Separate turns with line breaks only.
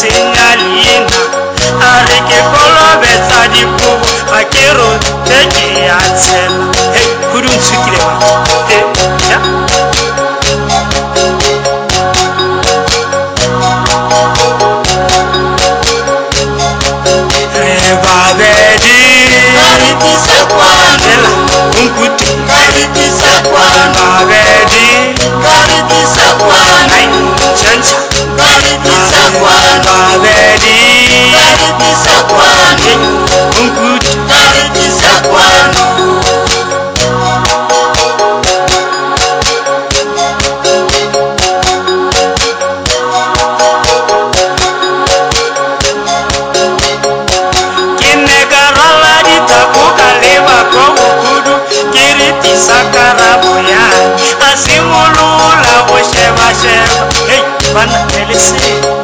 tsenya leina a re ke kolobetsa dipobo ga ke rote ke ya tshela e kudu ntshukile wa Karabouyan Asimoulou la ouchevachev Hey, banan elisi